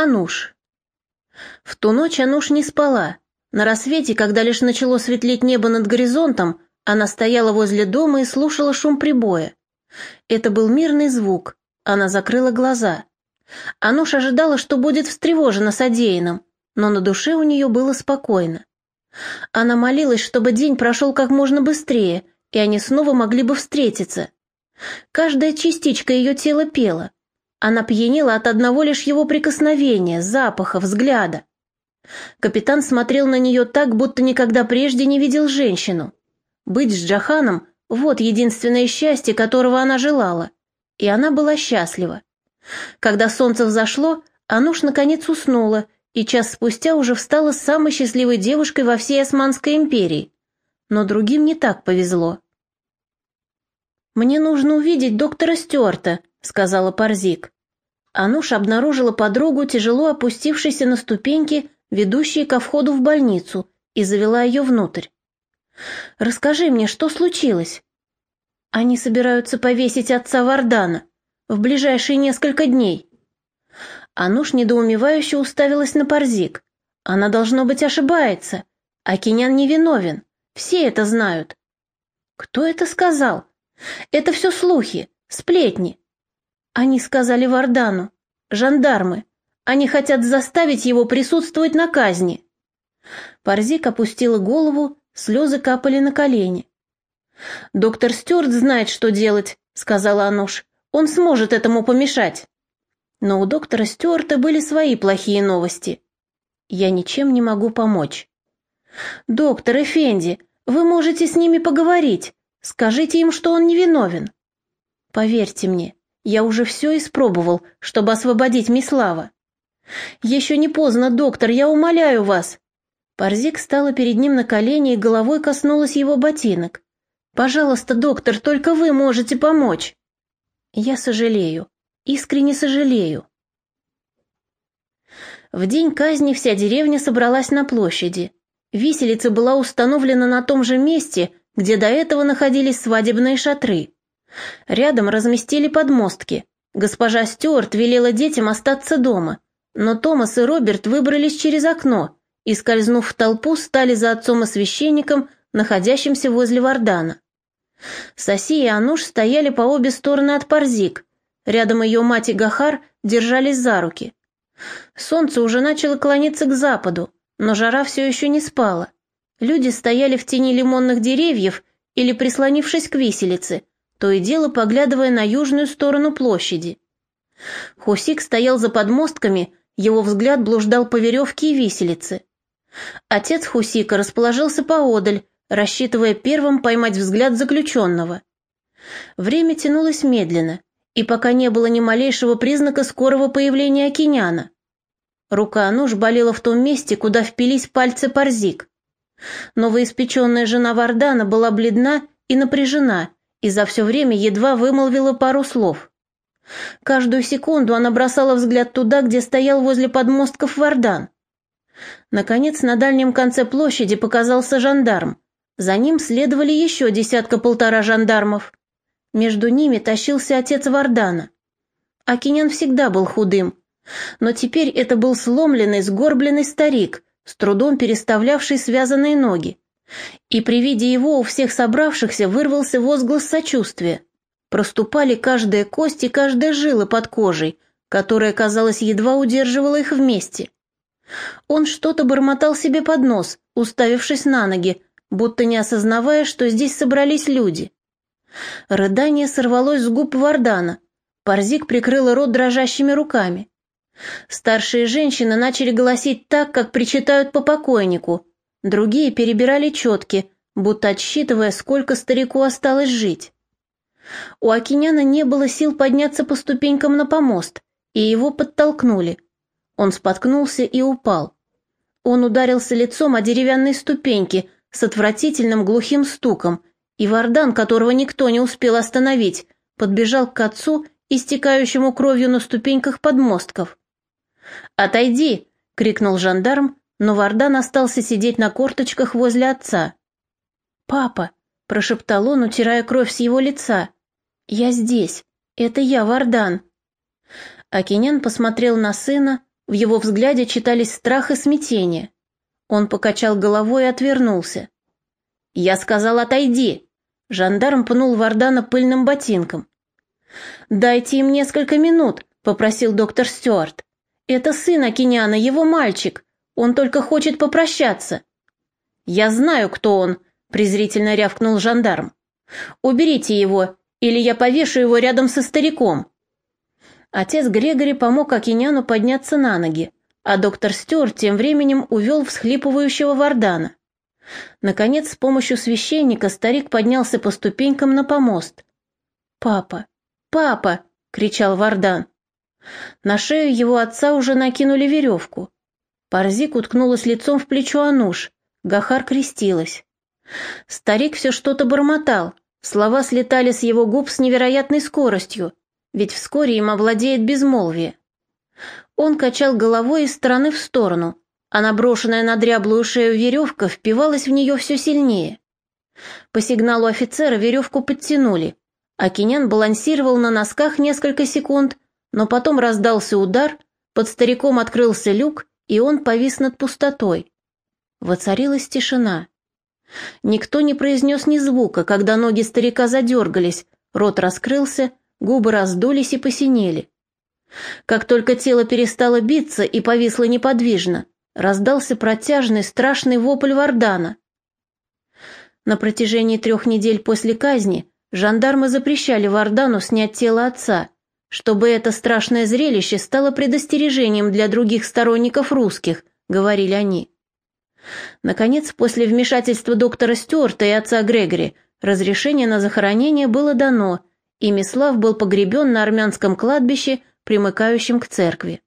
Ануш. В ту ночь Ануш не спала. На рассвете, когда лишь начало светлеть небо над горизонтом, она стояла возле дома и слушала шум прибоя. Это был мирный звук. Она закрыла глаза. Ануш ожидала, что будет встревожена содеянным, но на душе у нее было спокойно. Она молилась, чтобы день прошел как можно быстрее, и они снова могли бы встретиться. Каждая частичка ее тела пела. Она пьянела от одного лишь его прикосновения, запаха, взгляда. Капитан смотрел на нее так, будто никогда прежде не видел женщину. Быть с Джаханом — вот единственное счастье, которого она желала. И она была счастлива. Когда солнце взошло, Ануш наконец уснула, и час спустя уже встала самой счастливой девушкой во всей Османской империи. Но другим не так повезло. «Мне нужно увидеть доктора Стюарта», — сказала Парзик. Ануш обнаружила подругу, тяжело опустившейся на ступеньки, ведущие ко входу в больницу, и завела ее внутрь. «Расскажи мне, что случилось?» «Они собираются повесить отца Вардана в ближайшие несколько дней». Ануш недоумевающе уставилась на Парзик. Она, должно быть, ошибается. Акинян невиновен. Все это знают. «Кто это сказал?» «Это все слухи, сплетни. Они сказали Вардану. Жандармы. Они хотят заставить его присутствовать на казни. Парзик опустила голову, слезы капали на колени. «Доктор Стюарт знает, что делать», — сказала Ануш. «Он сможет этому помешать». Но у доктора Стюарта были свои плохие новости. «Я ничем не могу помочь». «Доктор Эфенди, вы можете с ними поговорить. Скажите им, что он невиновен». «Поверьте мне, я уже все испробовал, чтобы освободить Мислава. Еще не поздно, доктор, я умоляю вас. Парзик стала перед ним на колени и головой коснулась его ботинок. Пожалуйста, доктор, только вы можете помочь. Я сожалею, искренне сожалею. В день казни вся деревня собралась на площади. Виселица была установлена на том же месте, где до этого находились свадебные шатры. Рядом разместили подмостки. Госпожа Стюарт велела детям остаться дома, но Томас и Роберт выбрались через окно и, скользнув в толпу, стали за отцом и священником, находящимся возле Вардана. Соси и Ануш стояли по обе стороны от Парзик. Рядом ее мать и Гахар держались за руки. Солнце уже начало клониться к западу, но жара все еще не спала. Люди стояли в тени лимонных деревьев или прислонившись к виселице, то и дело поглядывая на южную сторону площади. Хусик стоял за подмостками, его взгляд блуждал по веревке и виселице. Отец Хусика расположился поодаль, рассчитывая первым поймать взгляд заключенного. Время тянулось медленно, и пока не было ни малейшего признака скорого появления Акиняна. Рука нож болела в том месте, куда впились пальцы Парзик. Новоиспеченная жена Вардана была бледна и напряжена, и за все время едва вымолвила пару слов. Каждую секунду она бросала взгляд туда, где стоял возле подмостков Вардан. Наконец, на дальнем конце площади показался жандарм. За ним следовали еще десятка-полтора жандармов. Между ними тащился отец Вардана. Акинян всегда был худым, но теперь это был сломленный, сгорбленный старик, с трудом переставлявший связанные ноги. И при виде его у всех собравшихся вырвался возглас сочувствия. Проступали каждая кость и каждая жила под кожей, которая, казалось, едва удерживала их вместе. Он что-то бормотал себе под нос, уставившись на ноги, будто не осознавая, что здесь собрались люди. Рыдание сорвалось с губ Вардана. Парзик прикрыла рот дрожащими руками. Старшие женщины начали голосить так, как причитают по покойнику, Другие перебирали четки, будто отсчитывая, сколько старику осталось жить. У Акиняна не было сил подняться по ступенькам на помост, и его подтолкнули. Он споткнулся и упал. Он ударился лицом о деревянные ступеньки с отвратительным глухим стуком, и Вардан, которого никто не успел остановить, подбежал к отцу, истекающему кровью на ступеньках подмостков. «Отойди!» — крикнул жандарм, но Вардан остался сидеть на корточках возле отца. «Папа!» — прошептал он, утирая кровь с его лица. «Я здесь. Это я, Вардан». Акинян посмотрел на сына, В его взгляде читались страх и смятение. Он покачал головой и отвернулся. «Я сказал, отойди!» Жандарм пнул Вардана пыльным ботинком. «Дайте им несколько минут», — попросил доктор Стюарт. «Это сын Акиняна, его мальчик. Он только хочет попрощаться». «Я знаю, кто он», — презрительно рявкнул жандарм. «Уберите его, или я повешу его рядом со стариком». Отец Грегори помог Акиняну подняться на ноги, а доктор Стюарт тем временем увел всхлипывающего Вардана. Наконец, с помощью священника старик поднялся по ступенькам на помост. «Папа! Папа!» — кричал Вардан. На шею его отца уже накинули веревку. Парзик уткнулась лицом в плечо Ануш. Гахар крестилась. Старик все что-то бормотал. Слова слетали с его губ с невероятной скоростью, ведь вскоре им овладеет безмолвие. Он качал головой из стороны в сторону, а наброшенная на дряблую шею веревка впивалась в нее все сильнее. По сигналу офицера веревку подтянули, а Кинян балансировал на носках несколько секунд, но потом раздался удар, под стариком открылся люк, и он повис над пустотой. Воцарилась тишина. Никто не произнес ни звука, когда ноги старика задергались, рот раскрылся, губы раздулись и посинели. Как только тело перестало биться и повисло неподвижно, раздался протяжный страшный вопль Вардана. На протяжении трех недель после казни жандармы запрещали Вардану снять тело отца, чтобы это страшное зрелище стало предостережением для других сторонников русских, говорили они. Наконец, после вмешательства доктора Стюарта и отца Грегори, разрешение на захоронение было дано, и Мислав был погребен на армянском кладбище, примыкающем к церкви.